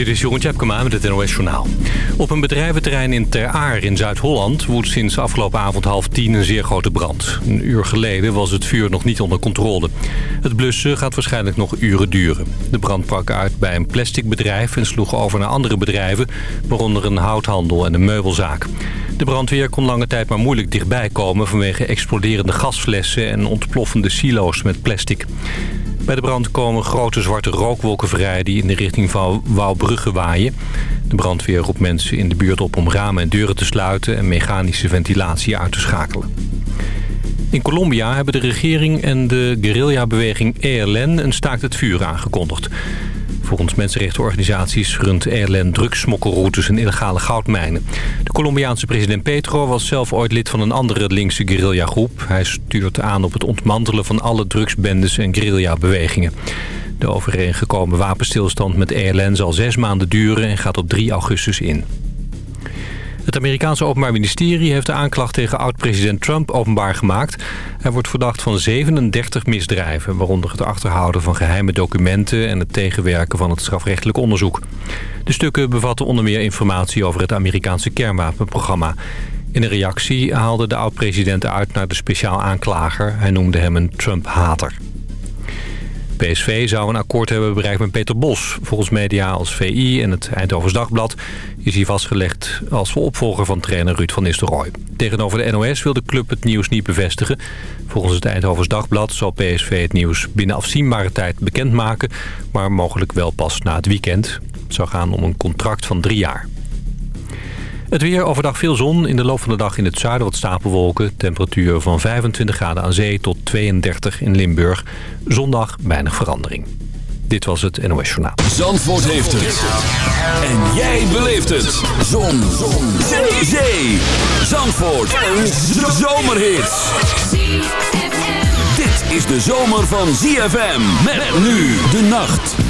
Dit is Jeroen Tjepkema met het NOS Journaal. Op een bedrijventerrein in Ter Aar in Zuid-Holland... woedt sinds afgelopen avond half tien een zeer grote brand. Een uur geleden was het vuur nog niet onder controle. Het blussen gaat waarschijnlijk nog uren duren. De brand brak uit bij een plasticbedrijf en sloeg over naar andere bedrijven... waaronder een houthandel en een meubelzaak. De brandweer kon lange tijd maar moeilijk dichtbij komen... vanwege exploderende gasflessen en ontploffende silo's met plastic. Bij de brand komen grote zwarte rookwolken vrij die in de richting van Wouwbrugge waaien. De brandweer roept mensen in de buurt op om ramen en deuren te sluiten en mechanische ventilatie uit te schakelen. In Colombia hebben de regering en de guerrillabeweging ELN een staakt het vuur aangekondigd. Volgens mensenrechtenorganisaties runt ELN drugssmokkelroutes en illegale goudmijnen. De Colombiaanse president Petro was zelf ooit lid van een andere linkse guerrillagroep. Hij stuurt aan op het ontmantelen van alle drugsbendes en guerrillabewegingen. De overeengekomen wapenstilstand met ELN zal zes maanden duren en gaat op 3 augustus in. Het Amerikaanse Openbaar Ministerie heeft de aanklacht tegen oud-president Trump openbaar gemaakt. Hij wordt verdacht van 37 misdrijven, waaronder het achterhouden van geheime documenten en het tegenwerken van het strafrechtelijk onderzoek. De stukken bevatten onder meer informatie over het Amerikaanse kernwapenprogramma. In een reactie haalde de oud-president uit naar de speciaal aanklager. Hij noemde hem een Trump-hater. PSV zou een akkoord hebben bereikt met Peter Bos. Volgens media als VI en het Eindhovens Dagblad is hij vastgelegd als opvolger van trainer Ruud van Nistelrooy. Tegenover de NOS wil de club het nieuws niet bevestigen. Volgens het Eindhovens Dagblad zal PSV het nieuws binnen afzienbare tijd bekendmaken... maar mogelijk wel pas na het weekend. Het zou gaan om een contract van drie jaar. Het weer overdag veel zon. In de loop van de dag in het zuiden wat stapelwolken. Temperatuur van 25 graden aan zee tot 32 in Limburg. Zondag weinig verandering. Dit was het NOS Journaal. Zandvoort heeft het. En jij beleeft het. Zon. zon. Zee. Zee. Zandvoort. Een zomerhit. Dit is de zomer van ZFM. Met nu de nacht.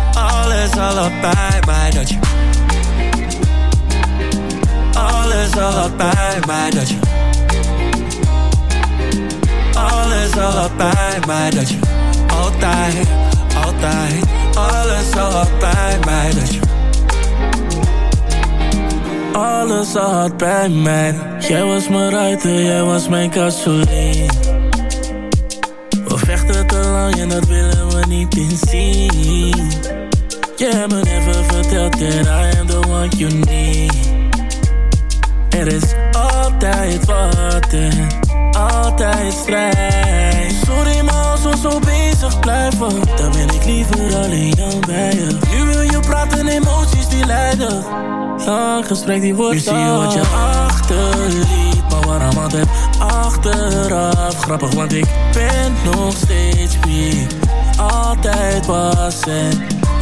alles al had bij mij Dat je alles al had bij mij Dat je alles al had bij mij Dat je altijd, altijd Alles al had bij mij Dat je alles al had bij mij Jij was mijn ruiter, jij was mijn gasoline We vechten te lang en dat willen we niet inzien Je hebt me never verteld that I am the one you need. Er is altijd wat en altijd strijd Sorry maar als we zo bezig blijven Dan ben ik liever alleen dan bij je. Nu wil je praten, emoties die leiden Lang gesprek die wordt Nu zie je wat je achterliet. Maar waarom altijd achteraf? Grappig want ik ben nog steeds wie Altijd was en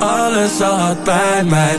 alles had bij mij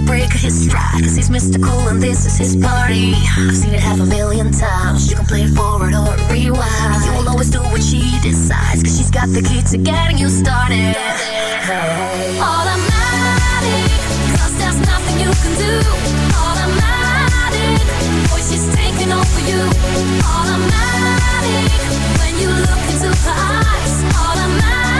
the break his stride Cause he's mystical and this is his party. I've seen it half a million times. You can play it forward or rewind. You will always do what she decides Cause she's got the key to getting you started. Hey. Automatic Cause there's nothing you can do. Automatic Boy, she's taking over you. Automatic When you look into her eyes. Automatic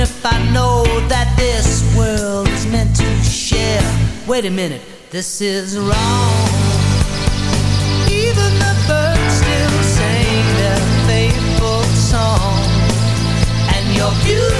if I know that this world is meant to share. Wait a minute, this is wrong. Even the birds still sing their faithful song, and your beauty.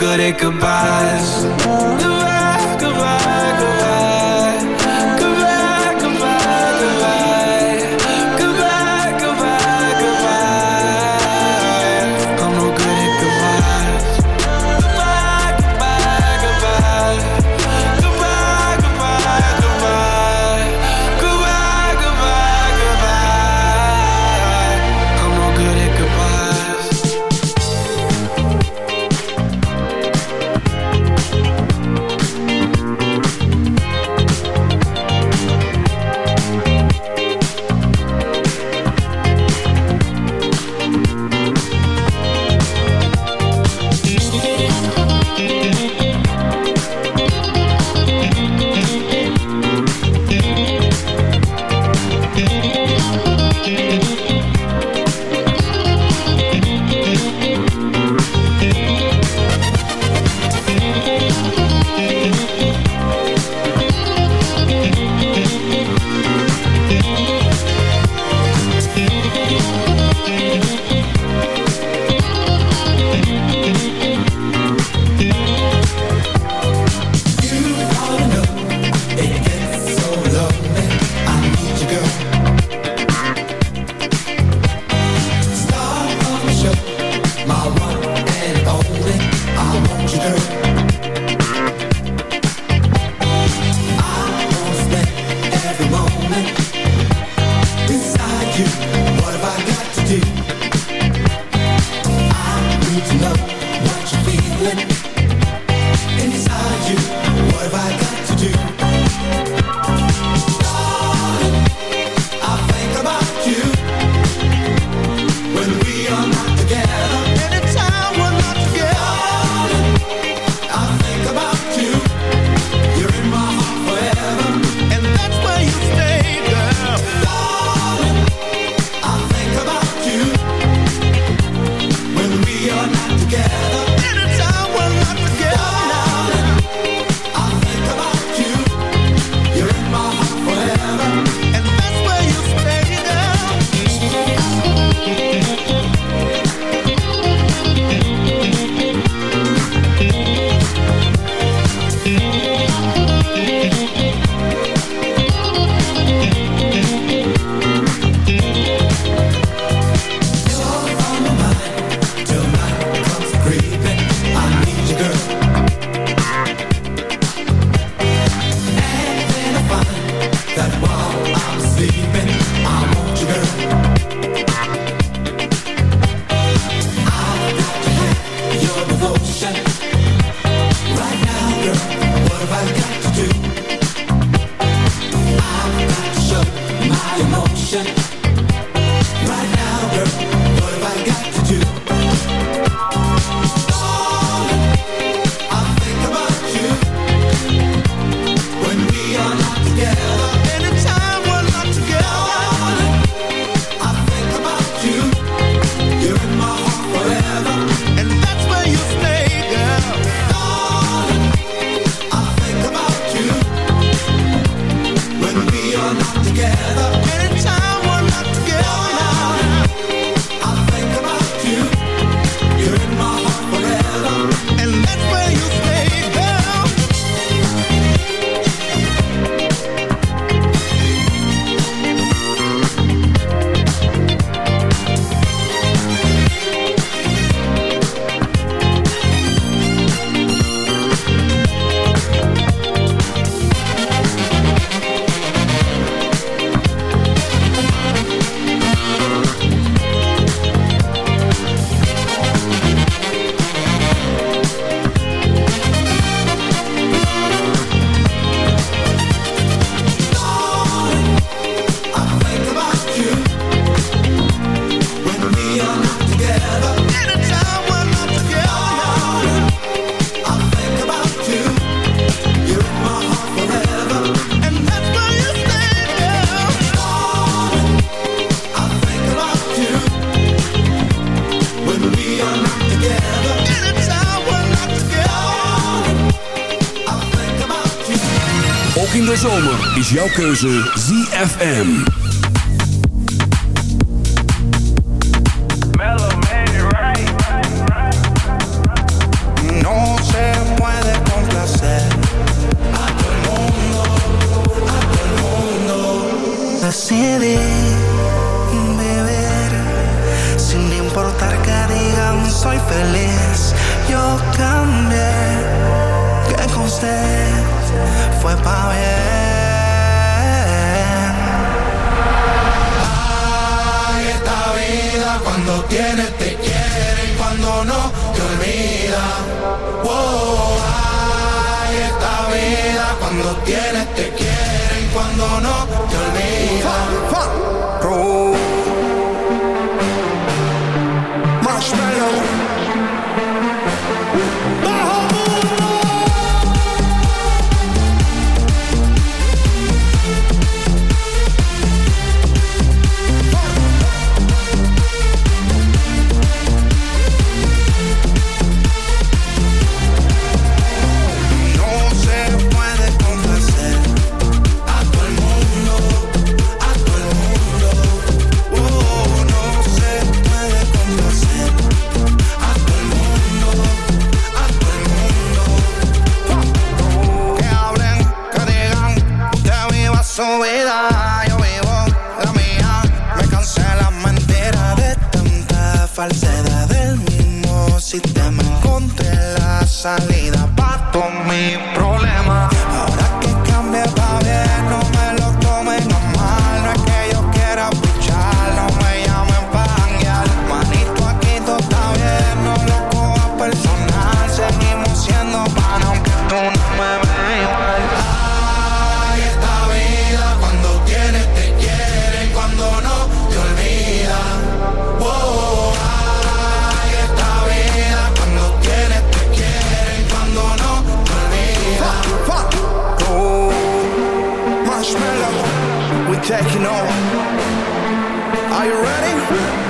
Good at goodbyes. Jouw keuze ZFM. you ready?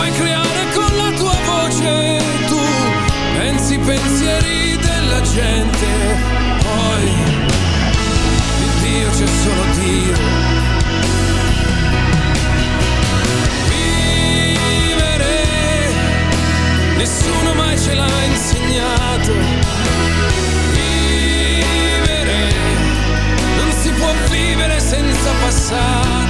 Puoi creare con la tua voce, tu pensi i pensieri della gente, poi di Dio c'è solo Dio nessuno mai ce l'ha insegnato. Vivere, non si può vivere senza passato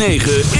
106.9